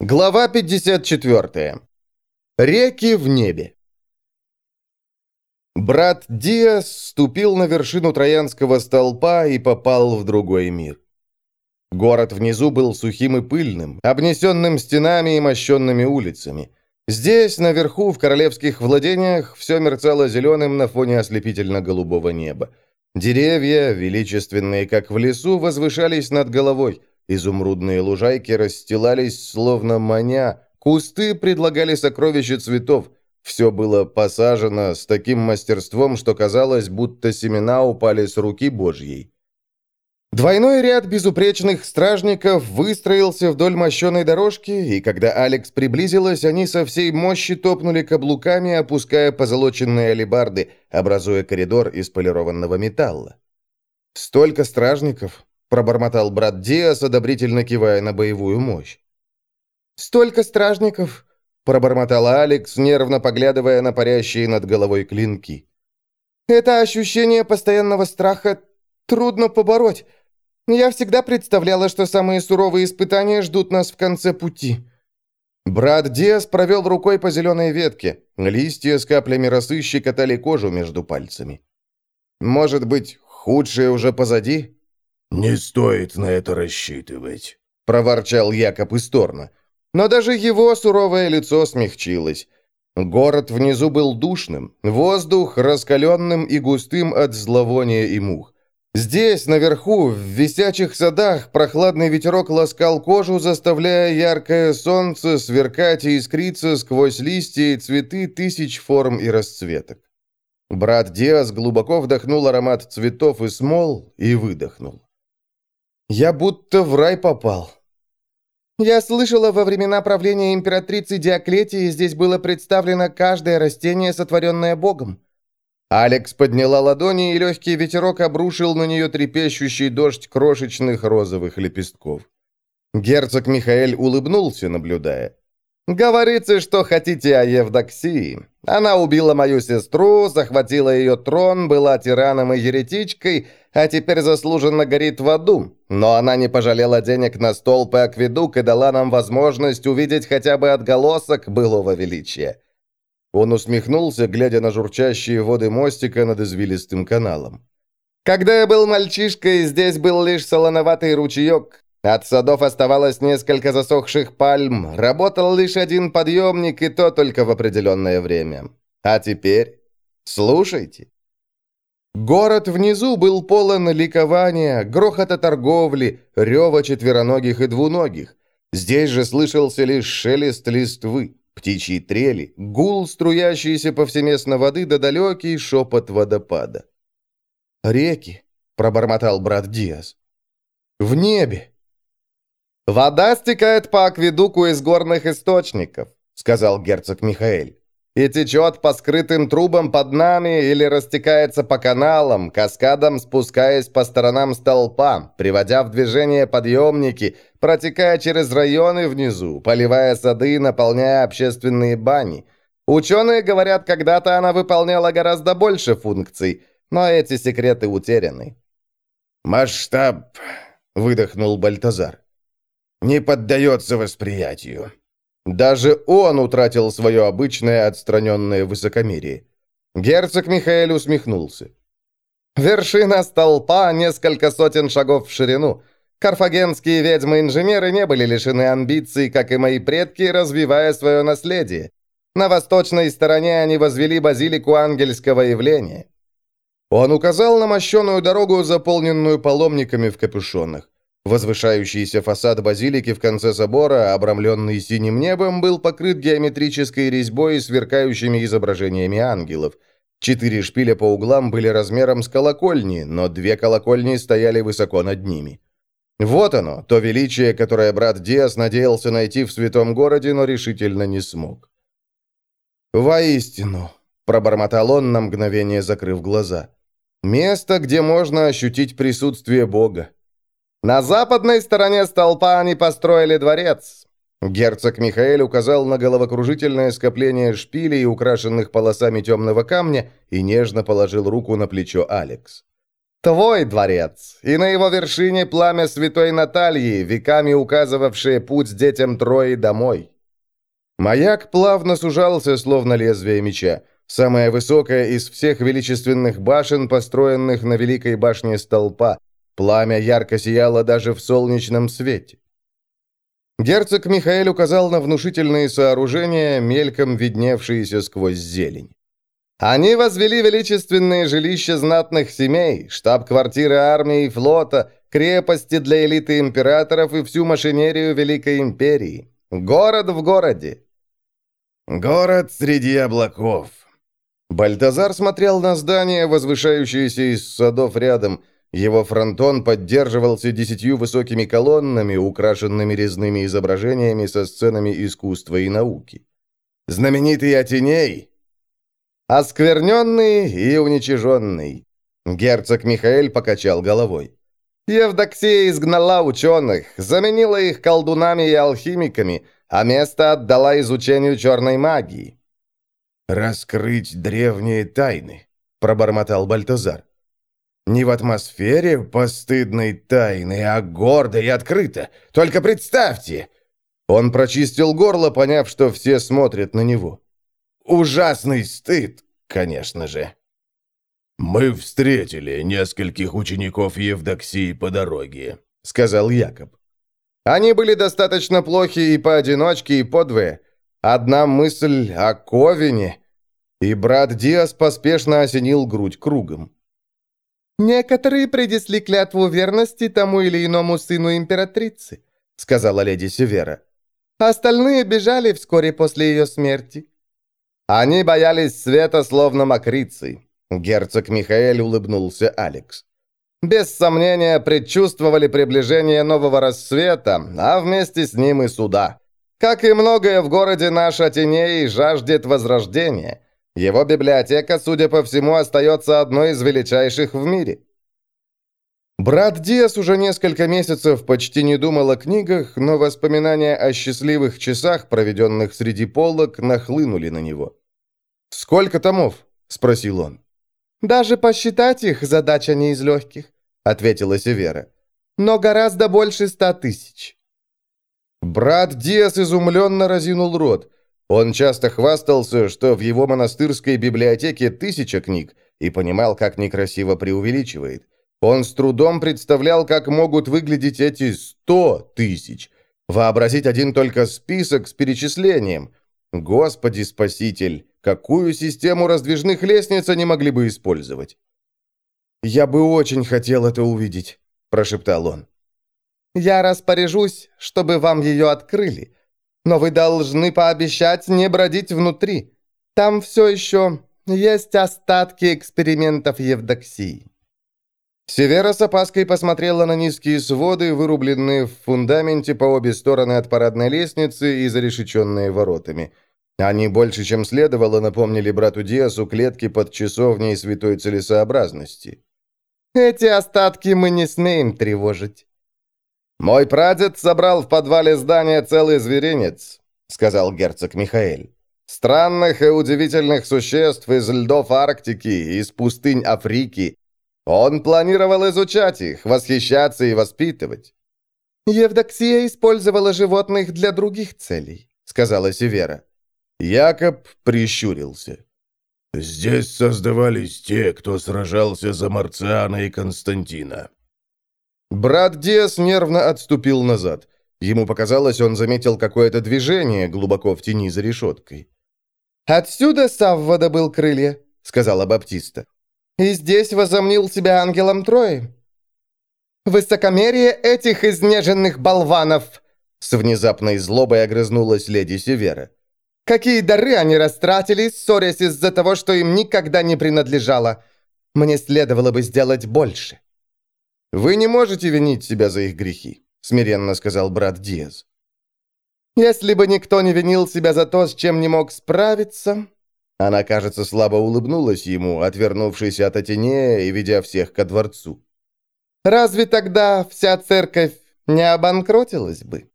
Глава 54. Реки в небе. Брат Диас ступил на вершину Троянского столпа и попал в другой мир. Город внизу был сухим и пыльным, обнесенным стенами и мощенными улицами. Здесь, наверху, в королевских владениях, все мерцало зеленым на фоне ослепительно-голубого неба. Деревья, величественные, как в лесу, возвышались над головой – Изумрудные лужайки расстилались, словно маня, кусты предлагали сокровища цветов. Все было посажено с таким мастерством, что казалось, будто семена упали с руки Божьей. Двойной ряд безупречных стражников выстроился вдоль мощеной дорожки, и когда Алекс приблизилась, они со всей мощи топнули каблуками, опуская позолоченные алебарды, образуя коридор из полированного металла. Столько стражников, пробормотал брат Диас, одобрительно кивая на боевую мощь. «Столько стражников!» — пробормотала Алекс, нервно поглядывая на парящие над головой клинки. «Это ощущение постоянного страха трудно побороть. Я всегда представляла, что самые суровые испытания ждут нас в конце пути». Брат Диас провел рукой по зеленой ветке. Листья с каплями росы щекотали кожу между пальцами. «Может быть, худшее уже позади?» «Не стоит на это рассчитывать», — проворчал Якоб Исторно. Но даже его суровое лицо смягчилось. Город внизу был душным, воздух раскаленным и густым от зловония и мух. Здесь, наверху, в висячих садах, прохладный ветерок ласкал кожу, заставляя яркое солнце сверкать и искриться сквозь листья и цветы тысяч форм и расцветок. Брат Диас глубоко вдохнул аромат цветов и смол и выдохнул. Я будто в рай попал. Я слышала, во времена правления императрицы Диоклетии здесь было представлено каждое растение, сотворенное Богом. Алекс подняла ладони, и легкий ветерок обрушил на нее трепещущий дождь крошечных розовых лепестков. Герцог Михаэль улыбнулся, наблюдая. «Говорите, что хотите о Евдоксии. Она убила мою сестру, захватила ее трон, была тираном и еретичкой, а теперь заслуженно горит в аду. Но она не пожалела денег на столб и акведук и дала нам возможность увидеть хотя бы отголосок былого величия». Он усмехнулся, глядя на журчащие воды мостика над извилистым каналом. «Когда я был мальчишкой, здесь был лишь солоноватый ручеек, от садов оставалось несколько засохших пальм, работал лишь один подъемник, и то только в определенное время. А теперь слушайте. Город внизу был полон ликования, грохота торговли, рева четвероногих и двуногих. Здесь же слышался лишь шелест листвы, птичьи трели, гул струящейся повсеместно воды да далекий шепот водопада. «Реки», — пробормотал брат Диас. «В небе». «Вода стекает по акведуку из горных источников», — сказал герцог Михаэль. «И течет по скрытым трубам под нами или растекается по каналам, каскадом спускаясь по сторонам столпа, приводя в движение подъемники, протекая через районы внизу, поливая сады и наполняя общественные бани. Ученые говорят, когда-то она выполняла гораздо больше функций, но эти секреты утеряны». «Масштаб», — выдохнул Бальтазар не поддается восприятию. Даже он утратил свое обычное отстраненное высокомерие. Герцог Михаэль усмехнулся. Вершина столпа несколько сотен шагов в ширину. Карфагенские ведьмы-инженеры не были лишены амбиций, как и мои предки, развивая свое наследие. На восточной стороне они возвели базилику ангельского явления. Он указал на мощеную дорогу, заполненную паломниками в капюшонах. Возвышающийся фасад базилики в конце собора, обрамленный синим небом, был покрыт геометрической резьбой и сверкающими изображениями ангелов. Четыре шпиля по углам были размером с колокольни, но две колокольни стояли высоко над ними. Вот оно, то величие, которое брат Диас надеялся найти в святом городе, но решительно не смог. «Воистину», — пробормотал он на мгновение, закрыв глаза, — «место, где можно ощутить присутствие Бога. На западной стороне столпа они построили дворец. Герцог Михаэль указал на головокружительное скопление шпилей, украшенных полосами темного камня, и нежно положил руку на плечо Алекс. Твой дворец, и на его вершине пламя святой Натальи, веками указывавшее путь детям Трои домой. Маяк плавно сужался, словно лезвие меча. Самая высокая из всех величественных башен, построенных на Великой башне столпа. Пламя ярко сияло даже в солнечном свете. Герцог Михаил указал на внушительные сооружения, мельком видневшиеся сквозь зелень. Они возвели величественные жилища знатных семей, штаб-квартиры армии и флота, крепости для элиты императоров и всю машинерию Великой империи. Город в городе. Город среди облаков. Бальтазар смотрел на здание, возвышающееся из садов рядом. Его фронтон поддерживался десятью высокими колоннами, украшенными резными изображениями со сценами искусства и науки. Знаменитый Атиней Оскверненный и уничиженный. Герцог Михаэль покачал головой. Евдоксия изгнала ученых, заменила их колдунами и алхимиками, а место отдала изучению черной магии. «Раскрыть древние тайны», — пробормотал Бальтазар. «Не в атмосфере постыдной тайны, а гордо и открыто. Только представьте!» Он прочистил горло, поняв, что все смотрят на него. Ужасный стыд, конечно же. «Мы встретили нескольких учеников Евдоксии по дороге», — сказал Якоб. «Они были достаточно плохи и поодиночке, и подвое. Одна мысль о Ковине...» И брат Диас поспешно осенил грудь кругом. «Некоторые принесли клятву верности тому или иному сыну императрицы», — сказала леди Севера. «Остальные бежали вскоре после ее смерти. Они боялись света, словно мокрицы. Герцог Михаэль улыбнулся Алекс. Без сомнения, предчувствовали приближение нового рассвета, а вместе с ним и суда. Как и многое в городе наш Атиней жаждет возрождения. Его библиотека, судя по всему, остается одной из величайших в мире. Брат Диас уже несколько месяцев почти не думал о книгах, но воспоминания о счастливых часах, проведенных среди полок, нахлынули на него. «Сколько томов?» — спросил он. «Даже посчитать их задача не из легких», — ответила Севера. «Но гораздо больше ста тысяч». Брат Диас изумленно разинул рот. Он часто хвастался, что в его монастырской библиотеке тысяча книг, и понимал, как некрасиво преувеличивает. Он с трудом представлял, как могут выглядеть эти сто тысяч. Вообразить один только список с перечислением. Господи Спаситель, Какую систему раздвижных лестниц они могли бы использовать? «Я бы очень хотел это увидеть», – прошептал он. «Я распоряжусь, чтобы вам ее открыли. Но вы должны пообещать не бродить внутри. Там все еще есть остатки экспериментов Евдоксии». Севера с опаской посмотрела на низкие своды, вырубленные в фундаменте по обе стороны от парадной лестницы и зарешеченные воротами – они больше, чем следовало, напомнили брату Диасу клетки под часовней святой целесообразности. «Эти остатки мы не смеем тревожить». «Мой прадед собрал в подвале здания целый зверинец», — сказал герцог Михаэль. «Странных и удивительных существ из льдов Арктики, из пустынь Африки. Он планировал изучать их, восхищаться и воспитывать». «Евдоксия использовала животных для других целей», — сказала Севера. Якоб прищурился. «Здесь создавались те, кто сражался за Марциана и Константина». Брат Диас нервно отступил назад. Ему показалось, он заметил какое-то движение глубоко в тени за решеткой. «Отсюда Савва добыл крылья», — сказала Баптиста. «И здесь возомнил себя ангелом Трои». «Высокомерие этих изнеженных болванов!» С внезапной злобой огрызнулась леди Севера. Какие дары они растратили, ссорясь из-за того, что им никогда не принадлежало. Мне следовало бы сделать больше». «Вы не можете винить себя за их грехи», — смиренно сказал брат Диаз. «Если бы никто не винил себя за то, с чем не мог справиться...» Она, кажется, слабо улыбнулась ему, отвернувшись от Атинея и ведя всех ко дворцу. «Разве тогда вся церковь не обанкротилась бы?»